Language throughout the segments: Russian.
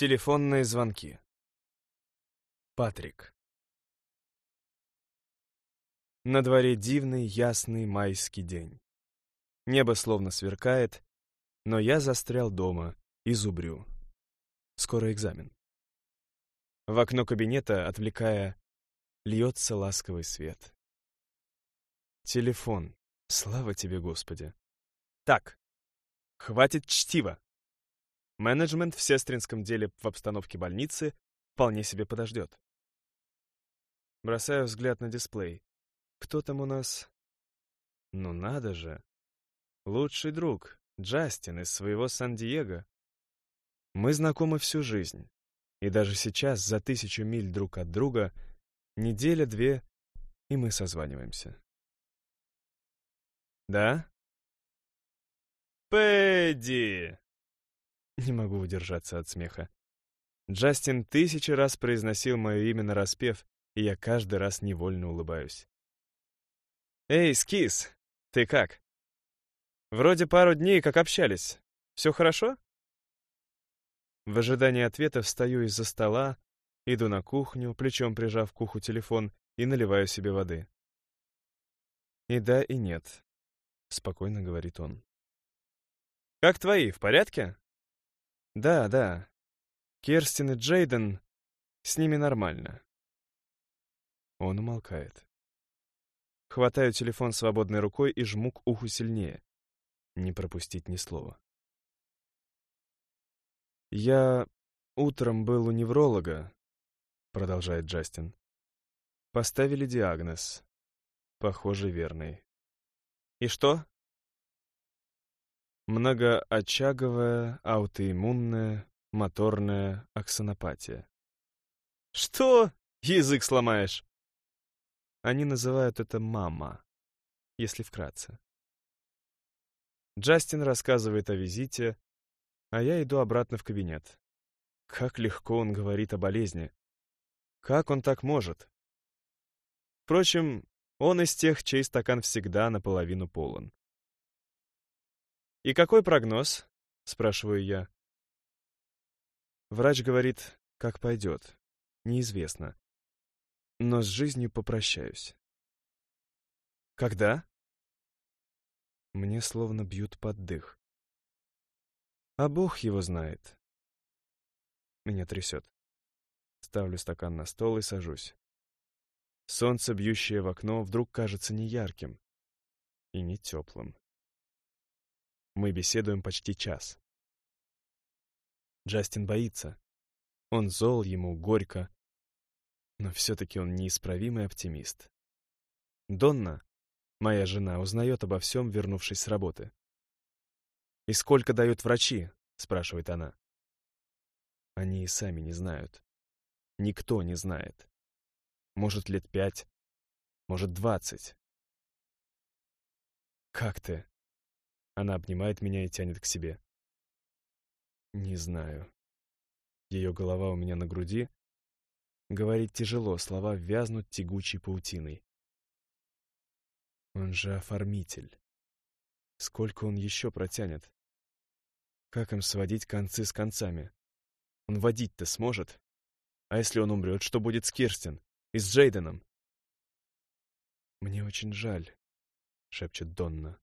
Телефонные звонки. Патрик. На дворе дивный ясный майский день. Небо словно сверкает, но я застрял дома и зубрю. Скоро экзамен. В окно кабинета, отвлекая, льется ласковый свет. Телефон. Слава тебе, Господи. Так, хватит чтива. Менеджмент в сестринском деле в обстановке больницы вполне себе подождет. Бросаю взгляд на дисплей. Кто там у нас? Ну надо же. Лучший друг, Джастин из своего Сан-Диего. Мы знакомы всю жизнь. И даже сейчас, за тысячу миль друг от друга, неделя-две, и мы созваниваемся. Да? Пэдди! Не могу удержаться от смеха. Джастин тысячи раз произносил мое имя на распев, и я каждый раз невольно улыбаюсь. «Эй, Скис, ты как? Вроде пару дней как общались. Все хорошо?» В ожидании ответа встаю из-за стола, иду на кухню, плечом прижав к уху телефон, и наливаю себе воды. «И да, и нет», — спокойно говорит он. «Как твои, в порядке?» Да, да. Керстин и Джейден, с ними нормально. Он умолкает. Хватаю телефон свободной рукой и жму к уху сильнее. Не пропустить ни слова. «Я утром был у невролога», — продолжает Джастин. «Поставили диагноз. Похоже, верный». «И что?» Многоочаговая, аутоиммунная, моторная аксонопатия. Что? Язык сломаешь? Они называют это «мама», если вкратце. Джастин рассказывает о визите, а я иду обратно в кабинет. Как легко он говорит о болезни. Как он так может? Впрочем, он из тех, чей стакан всегда наполовину полон. «И какой прогноз?» — спрашиваю я. Врач говорит, как пойдет. Неизвестно. Но с жизнью попрощаюсь. Когда? Мне словно бьют под дых. А Бог его знает. Меня трясет. Ставлю стакан на стол и сажусь. Солнце, бьющее в окно, вдруг кажется не ярким и не теплым. Мы беседуем почти час. Джастин боится. Он зол, ему горько. Но все-таки он неисправимый оптимист. Донна, моя жена, узнает обо всем, вернувшись с работы. «И сколько дают врачи?» — спрашивает она. Они и сами не знают. Никто не знает. Может, лет пять, может, двадцать. «Как ты?» Она обнимает меня и тянет к себе. Не знаю. Ее голова у меня на груди. Говорить тяжело, слова вязнут тягучей паутиной. Он же оформитель. Сколько он еще протянет? Как им сводить концы с концами? Он водить-то сможет? А если он умрет, что будет с Кирстен? И с Джейденом? «Мне очень жаль», — шепчет Донна.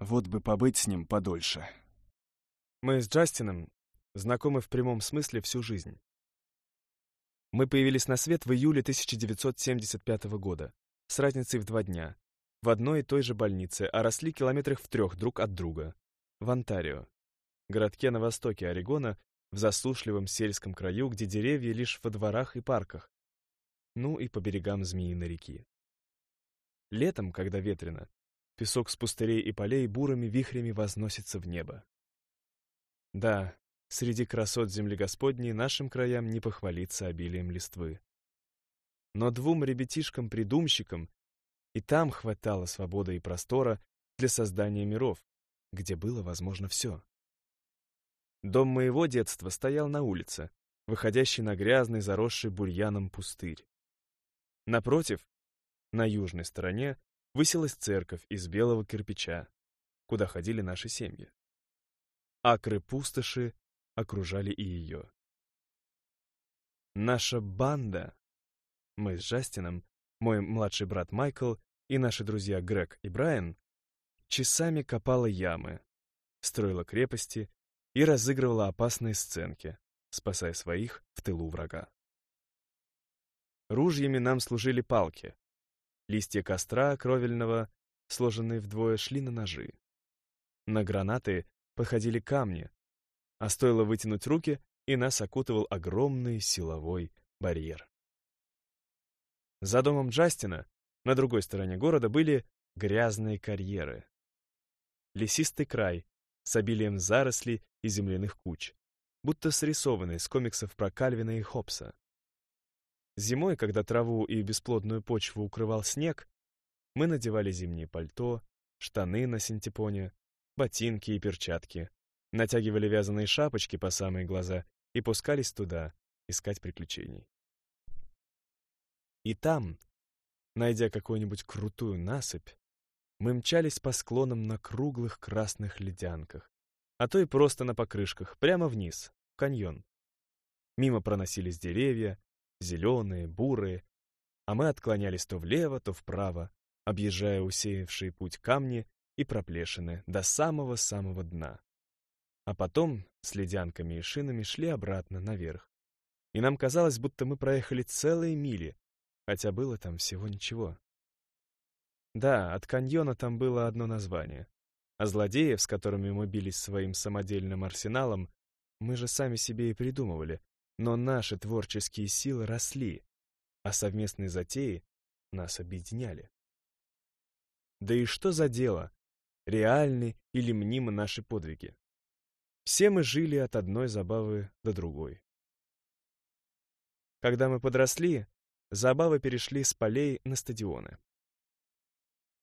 Вот бы побыть с ним подольше. Мы с Джастином знакомы в прямом смысле всю жизнь. Мы появились на свет в июле 1975 года, с разницей в два дня, в одной и той же больнице, а росли километрах в трех друг от друга, в Онтарио, городке на востоке Орегона, в засушливом сельском краю, где деревья лишь во дворах и парках, ну и по берегам Змеиной реки. Летом, когда ветрено, Песок с пустырей и полей бурыми вихрями возносится в небо. Да, среди красот земли Господней нашим краям не похвалиться обилием листвы. Но двум ребятишкам-придумщикам и там хватало свободы и простора для создания миров, где было возможно все. Дом моего детства стоял на улице, выходящий на грязный, заросший бурьяном пустырь. Напротив, на южной стороне, высилась церковь из белого кирпича, куда ходили наши семьи. Акры пустоши окружали и ее. Наша банда, мы с Джастином, мой младший брат Майкл и наши друзья Грег и Брайан, часами копала ямы, строила крепости и разыгрывала опасные сценки, спасая своих в тылу врага. Ружьями нам служили палки. Листья костра кровельного, сложенные вдвое, шли на ножи. На гранаты походили камни, а стоило вытянуть руки, и нас окутывал огромный силовой барьер. За домом Джастина на другой стороне города были грязные карьеры. Лесистый край с обилием зарослей и земляных куч, будто срисованный с комиксов про Кальвина и Хопса. Зимой, когда траву и бесплодную почву укрывал снег, мы надевали зимнее пальто, штаны на синтепоне, ботинки и перчатки, натягивали вязаные шапочки по самые глаза и пускались туда искать приключений. И там, найдя какую-нибудь крутую насыпь, мы мчались по склонам на круглых красных ледянках, а то и просто на покрышках, прямо вниз, в каньон. Мимо проносились деревья, зеленые, бурые, а мы отклонялись то влево, то вправо, объезжая усеявшие путь камни и проплешины до самого-самого дна. А потом с ледянками и шинами шли обратно наверх. И нам казалось, будто мы проехали целые мили, хотя было там всего ничего. Да, от каньона там было одно название. А злодеев, с которыми мы бились своим самодельным арсеналом, мы же сами себе и придумывали, но наши творческие силы росли, а совместные затеи нас объединяли. Да и что за дело, реальны или мнимы наши подвиги? Все мы жили от одной забавы до другой. Когда мы подросли, забавы перешли с полей на стадионы.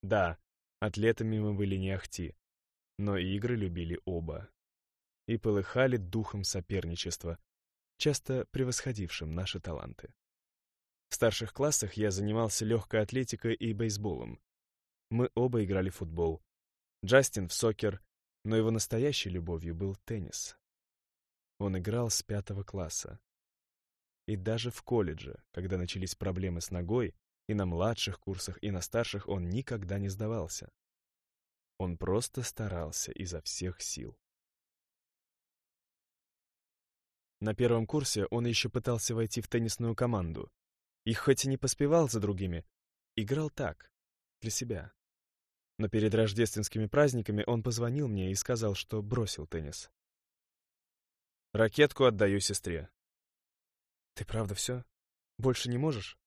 Да, атлетами мы были не ахти, но игры любили оба. И полыхали духом соперничества, часто превосходившим наши таланты. В старших классах я занимался легкой атлетикой и бейсболом. Мы оба играли в футбол. Джастин в сокер, но его настоящей любовью был теннис. Он играл с пятого класса. И даже в колледже, когда начались проблемы с ногой, и на младших курсах, и на старших он никогда не сдавался. Он просто старался изо всех сил. На первом курсе он еще пытался войти в теннисную команду. И хоть и не поспевал за другими, играл так, для себя. Но перед рождественскими праздниками он позвонил мне и сказал, что бросил теннис. «Ракетку отдаю сестре». «Ты правда все? Больше не можешь?»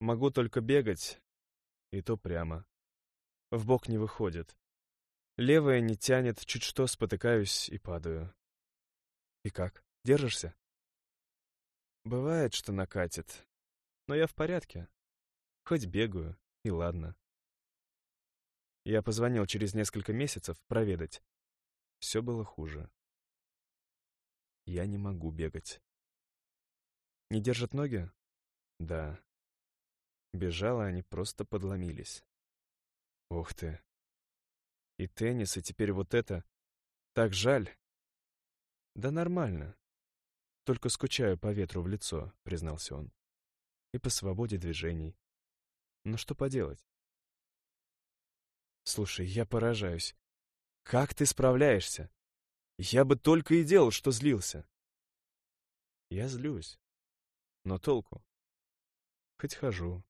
«Могу только бегать, и то прямо. В бок не выходит. Левая не тянет, чуть что спотыкаюсь и падаю. И как? Держишься? Бывает, что накатит. Но я в порядке. Хоть бегаю, и ладно. Я позвонил через несколько месяцев проведать. Все было хуже. Я не могу бегать. Не держат ноги? Да. Бежала, они просто подломились. Ух ты. И теннис, и теперь вот это. Так жаль. Да нормально. Только скучаю по ветру в лицо, признался он. И по свободе движений. Но что поделать? Слушай, я поражаюсь. Как ты справляешься? Я бы только и делал, что злился. Я злюсь. Но толку? Хоть хожу.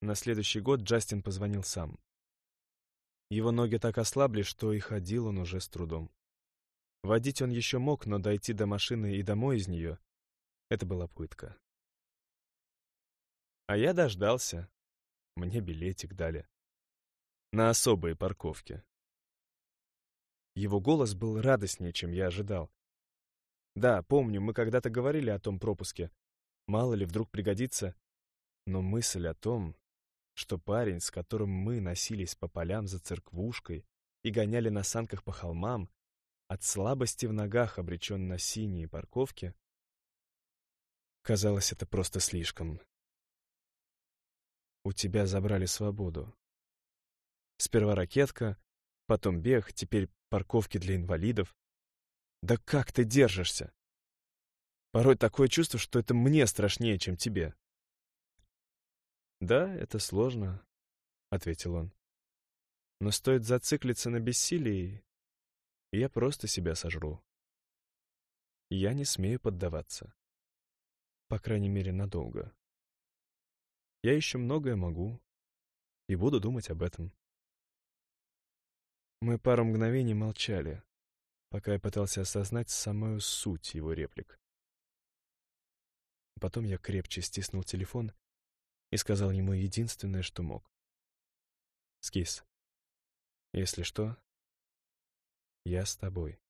На следующий год Джастин позвонил сам. Его ноги так ослабли, что и ходил он уже с трудом. Водить он еще мог, но дойти до машины и домой из нее — это была пытка. А я дождался. Мне билетик дали. На особые парковки. Его голос был радостнее, чем я ожидал. Да, помню, мы когда-то говорили о том пропуске. Мало ли, вдруг пригодится. Но мысль о том, что парень, с которым мы носились по полям за церквушкой и гоняли на санках по холмам, от слабости в ногах обречен на синие парковки, казалось, это просто слишком. У тебя забрали свободу. Сперва ракетка, потом бег, теперь парковки для инвалидов. Да как ты держишься? Порой такое чувство, что это мне страшнее, чем тебе. «Да, это сложно», — ответил он. «Но стоит зациклиться на бессилии, я просто себя сожру. Я не смею поддаваться. По крайней мере, надолго. Я еще многое могу и буду думать об этом». Мы пару мгновений молчали, пока я пытался осознать самую суть его реплик. Потом я крепче стиснул телефон и сказал ему единственное, что мог. «Скис, если что, я с тобой».